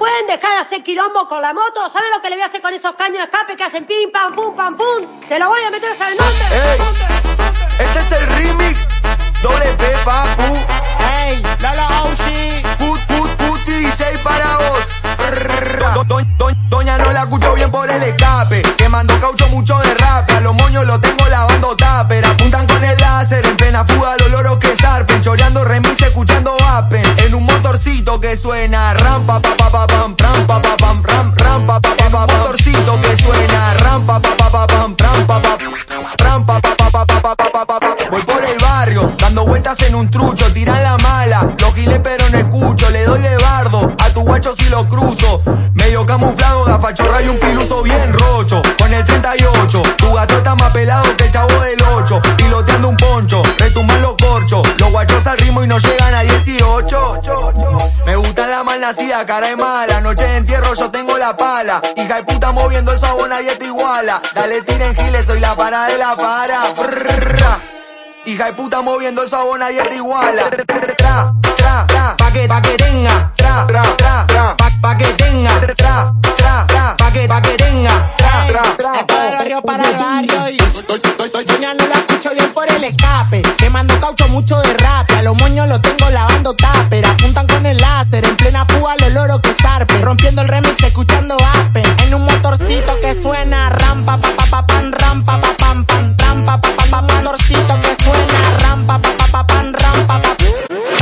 pueden dejar de hacer quilombo con la moto? ¿Saben lo que le voy a hacer con esos caños de escape que hacen pim, pam, pum, pam, pum? Te lo voy a meter, ¿saben dónde? Ey, este es el remix. Doble P, papu. Ey, Lala OG. Put, put, put, DJ para vos. Do- do- do- doña no la escucho bien por el escape. Que mandó caucho Voy por el barrio, dando vueltas en un trucho, tiran la mala, lo gilé pero no escucho, le doy de bardo, a tu guacho si lo cruzo, medio camuflado, gafachorra y un piluso bien rocho, con el 38, tu gato está más pelado que el chavo del 8, piloteando un poncho, retumban los corchos, los guachos al ritmo y no llegan a 18 malnacida, cara de mala. Noche de entierro, yo tengo la pala. Hija de puta moviendo el sabor, nadie te iguala. Dale, tiren giles, soy la para de la para. Brrra. Hija de puta moviendo el sabor, nadie te iguala. Tra, tra, tra, pa' que, pa' que tenga. Tra, tra, tra, tra, pa, pa' que tenga. Tra, tra, tra, pa' que, pa' que tenga. Tra, tra, tra. Esto es de barrio para el barrio y Doña no la escucho bien por el escape. Te mando caucho mucho de rap. A los moños los tengo lavando tupper. Rampa pa pa pa pan rampa pa pam pam rampa pa pa pa motorcito que suena rampa pa pa pa pan rampa pa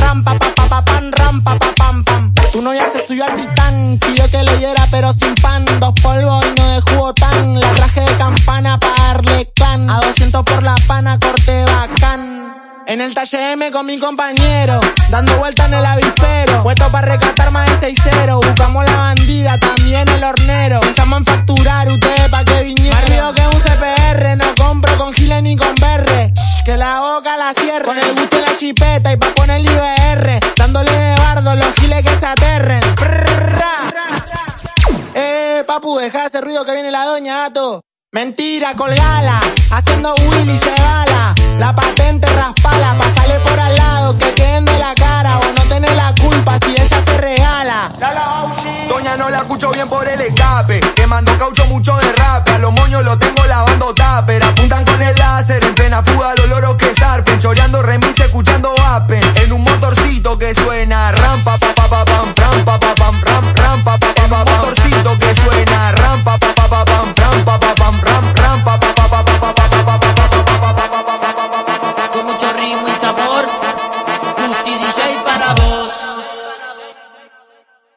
rampa pa pa pa pan rampa pa pam pam. Tu novia se subió al titán, pidió que le diera pero sin pan. Dos polvos y no de jugo tan. La traje de campana para darle clan. A 200 por la pana, corte bacán. En el talle M con mi compañero, dando vuelta en el avispero. Puesto para rescatar más de 6-0. Buscamos la bandida, también el hornero. Pensamos en facturar La cierre. Con el gusto en la chipeta y pa' poner IBR. Dándole de bardo los giles que se aterren. Eh, papu, deja ese ruido que viene la doña, gato. Mentira, colgala. Haciendo Willy, llegala. La patente raspala. Pasale por al lado, que queden de la cara. O no tenés la culpa si ella se regala. Doña no la escucho bien por el escape. Que mandó caucho mucho de rap. A los moños lo tengo lavando tupper. Apuntan con el láser en plena fuga zarpen. Choreando remix, escuchando apen. En un motorcito que suena